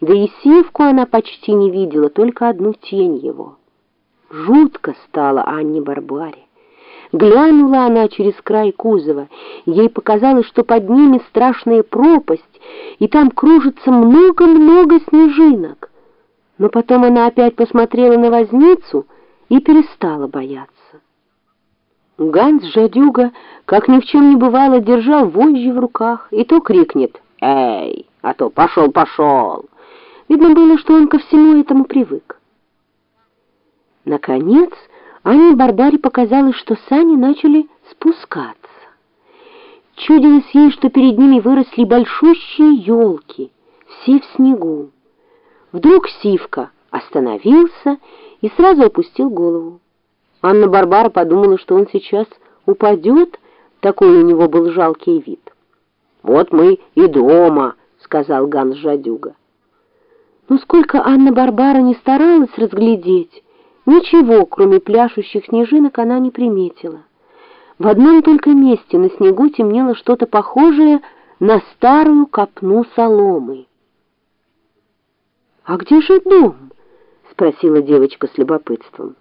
Да и сивку она почти не видела, только одну тень его. Жутко стало Анне Барбаре. Глянула она через край кузова. Ей показалось, что под ними страшная пропасть, и там кружится много-много снежинок. Но потом она опять посмотрела на возницу и перестала бояться. Ганс Жадюга, как ни в чем не бывало, держал вожжи в руках, и то крикнет «Эй!», а то «Пошел, пошел!». Видно было, что он ко всему этому привык. Наконец, Анне Барбаре показалось, что сани начали спускаться. Чудилось ей, что перед ними выросли большущие елки, все в снегу. Вдруг Сивка остановился и сразу опустил голову. Анна Барбара подумала, что он сейчас упадет, такой у него был жалкий вид. «Вот мы и дома», — сказал Ганс Жадюга. Но сколько Анна Барбара не старалась разглядеть, ничего, кроме пляшущих снежинок, она не приметила. В одном только месте на снегу темнело что-то похожее на старую копну соломы. «А где же дом?» — спросила девочка с любопытством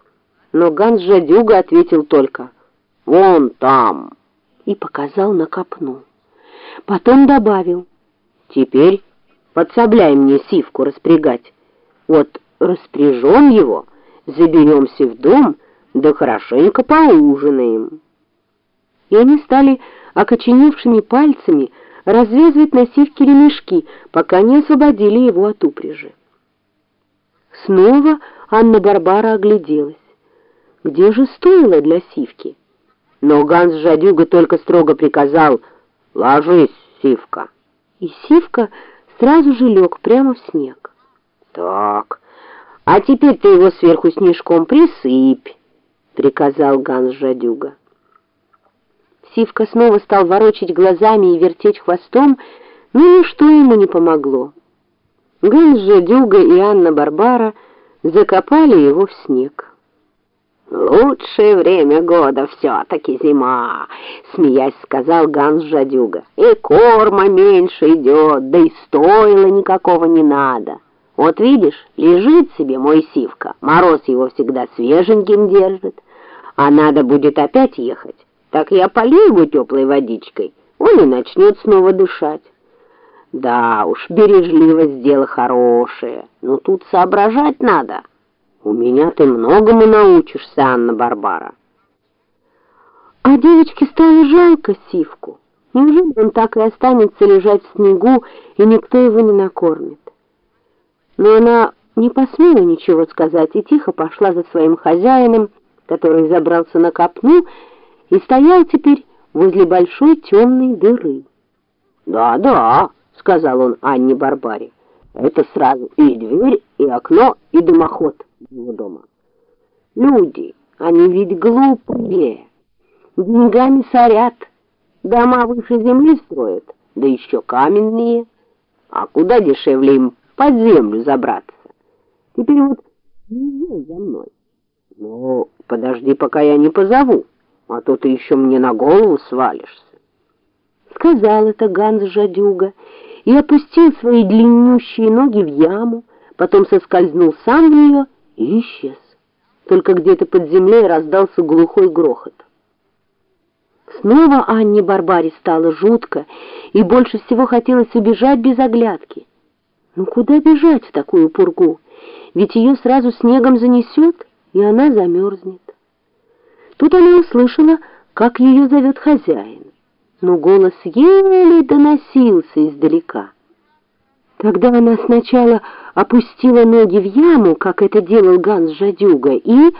но Ганс Жадюга ответил только «Вон там» и показал на копну. Потом добавил «Теперь подсобляй мне сивку распрягать. Вот распряжем его, заберемся в дом, да хорошенько поужинаем». И они стали окоченевшими пальцами развязывать на сивке ремешки, пока не освободили его от упряжи. Снова Анна-Барбара огляделась где же стоило для Сивки. Но Ганс Жадюга только строго приказал «Ложись, Сивка!» И Сивка сразу же лег прямо в снег. «Так, а теперь ты его сверху снежком присыпь», — приказал Ганс Жадюга. Сивка снова стал ворочать глазами и вертеть хвостом, но ничто ему не помогло. Ганс Жадюга и Анна Барбара закопали его в снег. «Лучшее время года все-таки зима», — смеясь сказал Ганс Жадюга. «И корма меньше идет, да и стойла никакого не надо. Вот видишь, лежит себе мой сивка, мороз его всегда свеженьким держит, а надо будет опять ехать, так я полью его теплой водичкой, он и начнет снова дышать». Да уж, бережливость дело хорошее, но тут соображать надо». У меня ты многому научишься, Анна-Барбара. А девочке стало жалко Сивку. Неужели он так и останется лежать в снегу, и никто его не накормит? Но она не посмела ничего сказать и тихо пошла за своим хозяином, который забрался на копну и стоял теперь возле большой темной дыры. «Да-да», — сказал он Анне Барбаре, — «это сразу и дверь, и окно, и дымоход» его дома. Люди, они ведь глупые, деньгами сорят, дома выше земли строят, да еще каменные. А куда дешевле им под землю забраться? Теперь вот езжай за мной. Но подожди, пока я не позову, а то ты еще мне на голову свалишься. Сказал это Ганс Жадюга и опустил свои длиннющие ноги в яму, потом соскользнул сам в нее и исчез. Только где-то под землей раздался глухой грохот. Снова Анне Барбаре стало жутко, и больше всего хотелось убежать без оглядки. Ну куда бежать в такую пургу? Ведь ее сразу снегом занесет, и она замерзнет. Тут она услышала, как ее зовет хозяин, но голос еле доносился издалека. Тогда она сначала опустила ноги в яму, как это делал Ганс Жадюга, и...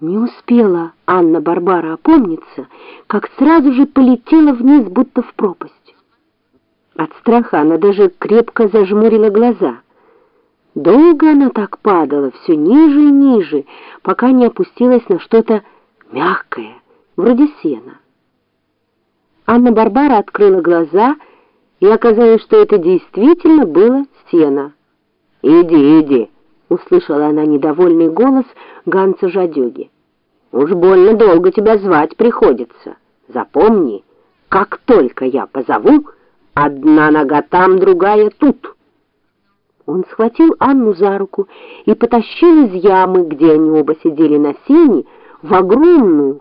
Не успела Анна-Барбара опомниться, как сразу же полетела вниз, будто в пропасть. От страха она даже крепко зажмурила глаза. Долго она так падала, все ниже и ниже, пока не опустилась на что-то мягкое, вроде сена. Анна-Барбара открыла глаза и и оказалось, что это действительно было сено. «Иди, иди!» — услышала она недовольный голос Ганса Жадюги. «Уж больно долго тебя звать приходится. Запомни, как только я позову, одна нога там, другая тут». Он схватил Анну за руку и потащил из ямы, где они оба сидели на сене, в огромную,